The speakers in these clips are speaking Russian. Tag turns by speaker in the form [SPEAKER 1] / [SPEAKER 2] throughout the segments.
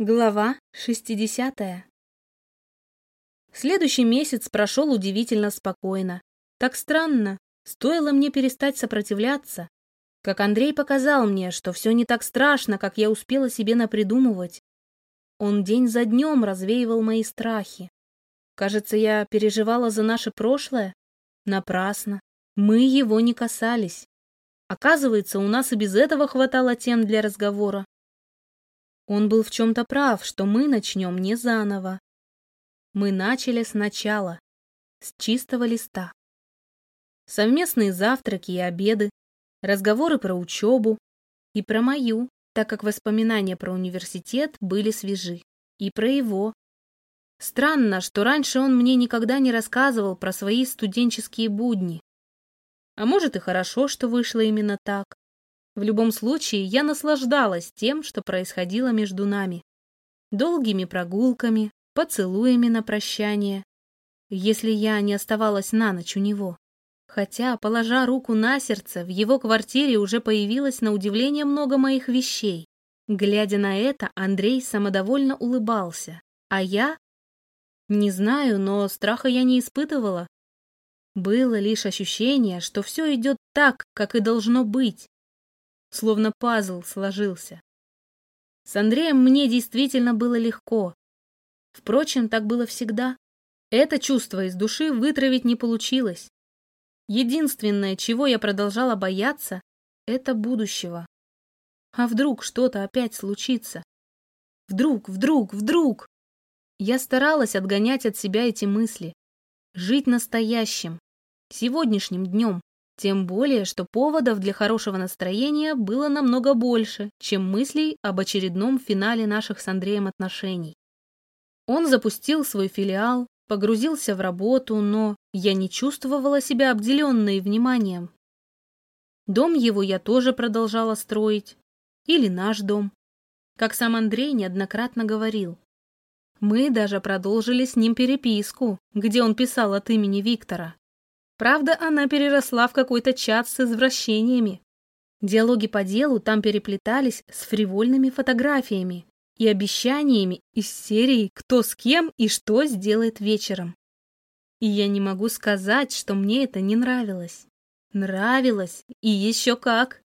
[SPEAKER 1] Глава 60. Следующий месяц прошел удивительно спокойно. Так странно, стоило мне перестать сопротивляться, как Андрей показал мне, что все не так страшно, как я успела себе напридумывать. Он день за днем развеивал мои страхи. Кажется, я переживала за наше прошлое. Напрасно. Мы его не касались. Оказывается, у нас и без этого хватало тем для разговора. Он был в чем-то прав, что мы начнем не заново. Мы начали сначала, с чистого листа. Совместные завтраки и обеды, разговоры про учебу и про мою, так как воспоминания про университет были свежи, и про его. Странно, что раньше он мне никогда не рассказывал про свои студенческие будни. А может и хорошо, что вышло именно так. В любом случае, я наслаждалась тем, что происходило между нами. Долгими прогулками, поцелуями на прощание, если я не оставалась на ночь у него. Хотя, положа руку на сердце, в его квартире уже появилось на удивление много моих вещей. Глядя на это, Андрей самодовольно улыбался. А я? Не знаю, но страха я не испытывала. Было лишь ощущение, что все идет так, как и должно быть, словно пазл сложился. С Андреем мне действительно было легко. Впрочем, так было всегда. Это чувство из души вытравить не получилось. Единственное, чего я продолжала бояться, это будущего. А вдруг что-то опять случится? Вдруг, вдруг, вдруг! Я старалась отгонять от себя эти мысли. Жить настоящим, сегодняшним днем. Тем более, что поводов для хорошего настроения было намного больше, чем мыслей об очередном финале наших с Андреем отношений. Он запустил свой филиал, погрузился в работу, но я не чувствовала себя обделенной вниманием. Дом его я тоже продолжала строить. Или наш дом. Как сам Андрей неоднократно говорил. Мы даже продолжили с ним переписку, где он писал от имени Виктора. Правда, она переросла в какой-то чат с извращениями. Диалоги по делу там переплетались с фривольными фотографиями и обещаниями из серии «Кто с кем и что сделает вечером». И я не могу сказать, что мне это не нравилось. Нравилось, и еще как.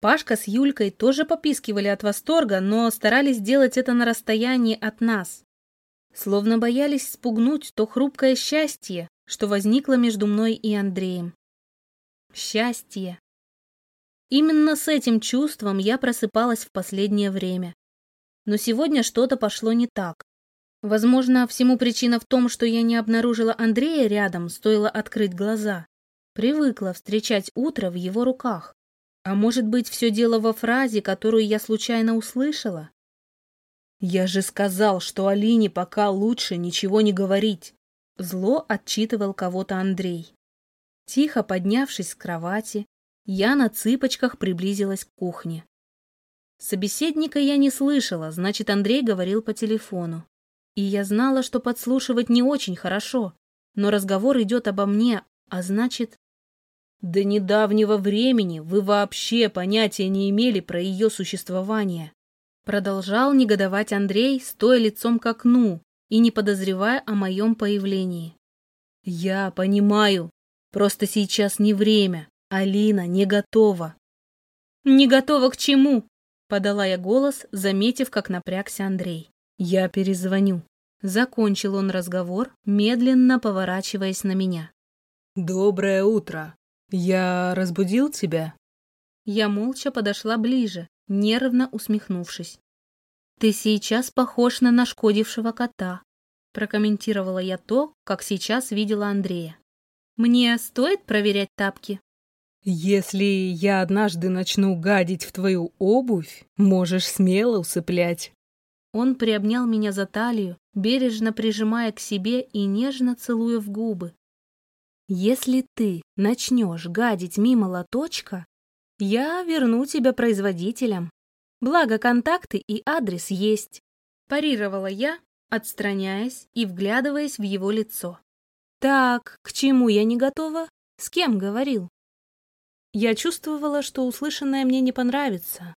[SPEAKER 1] Пашка с Юлькой тоже попискивали от восторга, но старались делать это на расстоянии от нас. Словно боялись спугнуть то хрупкое счастье, что возникло между мной и Андреем. Счастье. Именно с этим чувством я просыпалась в последнее время. Но сегодня что-то пошло не так. Возможно, всему причина в том, что я не обнаружила Андрея рядом, стоило открыть глаза. Привыкла встречать утро в его руках. А может быть, все дело во фразе, которую я случайно услышала? «Я же сказал, что Алине пока лучше ничего не говорить». Зло отчитывал кого-то Андрей. Тихо поднявшись с кровати, я на цыпочках приблизилась к кухне. Собеседника я не слышала, значит, Андрей говорил по телефону. И я знала, что подслушивать не очень хорошо, но разговор идет обо мне, а значит... До недавнего времени вы вообще понятия не имели про ее существование. Продолжал негодовать Андрей, стоя лицом к окну, и не подозревая о моем появлении. «Я понимаю, просто сейчас не время, Алина не готова». «Не готова к чему?» — подала я голос, заметив, как напрягся Андрей. «Я перезвоню». Закончил он разговор, медленно поворачиваясь на меня.
[SPEAKER 2] «Доброе утро. Я разбудил тебя?»
[SPEAKER 1] Я молча подошла ближе, нервно усмехнувшись. «Ты сейчас похож на нашкодившего кота», — прокомментировала я то, как сейчас видела Андрея. «Мне стоит проверять тапки?»
[SPEAKER 2] «Если я однажды начну гадить в твою обувь, можешь смело усыплять».
[SPEAKER 1] Он приобнял меня за талию, бережно прижимая к себе и нежно целуя в губы. «Если ты начнешь гадить мимо лоточка, я верну тебя производителям. Благо, контакты и адрес есть. Парировала я, отстраняясь и вглядываясь в его лицо. Так, к чему я не готова? С кем говорил? Я чувствовала, что услышанное мне не понравится.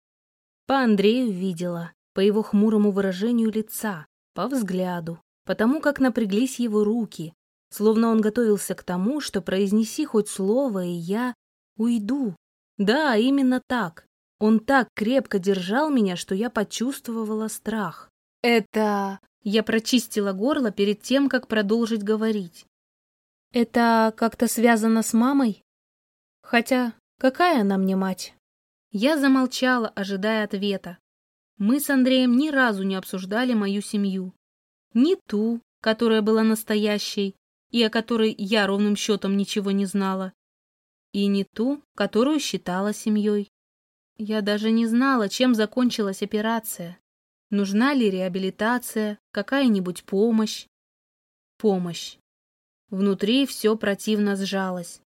[SPEAKER 1] По Андрею видела. по его хмурому выражению лица, по взгляду, потому как напряглись его руки, словно он готовился к тому, что произнеси хоть слово, и я уйду. Да, именно так. Он так крепко держал меня, что я почувствовала страх. Это... Я прочистила горло перед тем, как продолжить говорить. Это как-то связано с мамой? Хотя, какая она мне мать? Я замолчала, ожидая ответа. Мы с Андреем ни разу не обсуждали мою семью. Ни ту, которая была настоящей, и о которой я ровным счетом ничего не знала, и не ту, которую считала семьей. Я даже не знала, чем закончилась операция. Нужна ли реабилитация, какая-нибудь помощь? Помощь. Внутри все противно сжалось.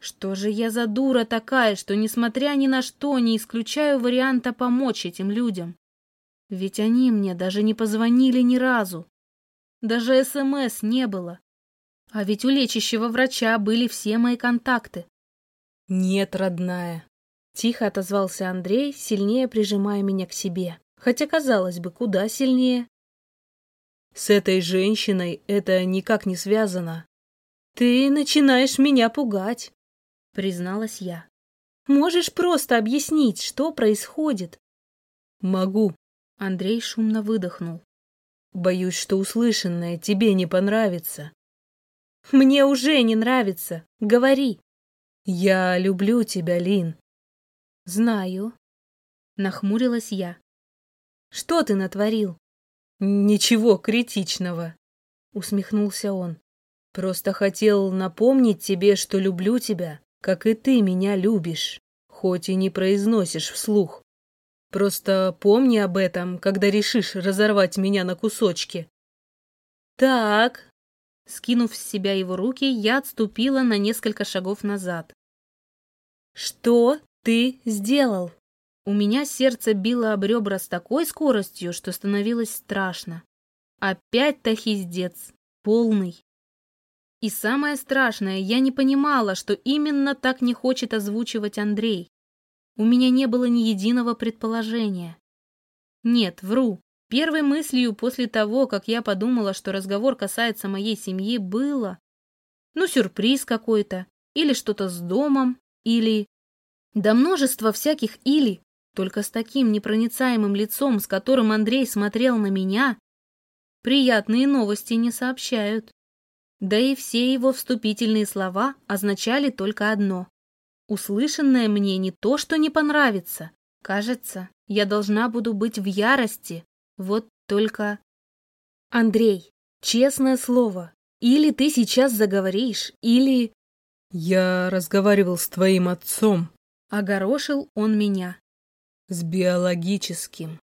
[SPEAKER 1] Что же я за дура такая, что, несмотря ни на что, не исключаю варианта помочь этим людям? Ведь они мне даже не позвонили ни разу. Даже СМС не было. А ведь у лечащего врача были все мои контакты.
[SPEAKER 2] «Нет, родная», — тихо отозвался Андрей, сильнее прижимая меня к себе. Хотя, казалось бы, куда сильнее. «С этой женщиной это никак не связано. Ты начинаешь меня пугать», — призналась я. «Можешь просто объяснить, что происходит?» «Могу», — Андрей шумно выдохнул. «Боюсь, что услышанное тебе не понравится». «Мне уже не нравится. Говори». «Я люблю тебя, Лин». «Знаю», — нахмурилась я. «Что ты натворил?» «Ничего критичного», — усмехнулся он. «Просто хотел напомнить тебе, что люблю тебя, как и ты меня любишь, хоть и не произносишь вслух. Просто помни об этом, когда решишь разорвать меня на кусочки». «Так», Скинув с себя его руки, я отступила на несколько шагов назад. «Что ты сделал?» У меня сердце било об ребра с такой скоростью, что становилось страшно. Опять тахиздец, полный. И самое страшное, я не понимала, что именно так не хочет озвучивать Андрей. У меня не было ни единого предположения. Нет, вру. Первой мыслью после того, как я подумала, что разговор касается моей семьи, было... Ну, сюрприз какой-то, или что-то с домом, или... Да множество всяких «или», только с таким непроницаемым лицом, с которым Андрей смотрел на меня, приятные новости не сообщают. Да и все его вступительные слова означали только одно. Услышанное мне не то, что не понравится. Кажется, я должна буду быть в ярости, вот только... Андрей, честное слово, или ты сейчас заговоришь, или... Я разговаривал с твоим отцом. Огорошил он меня. С биологическим.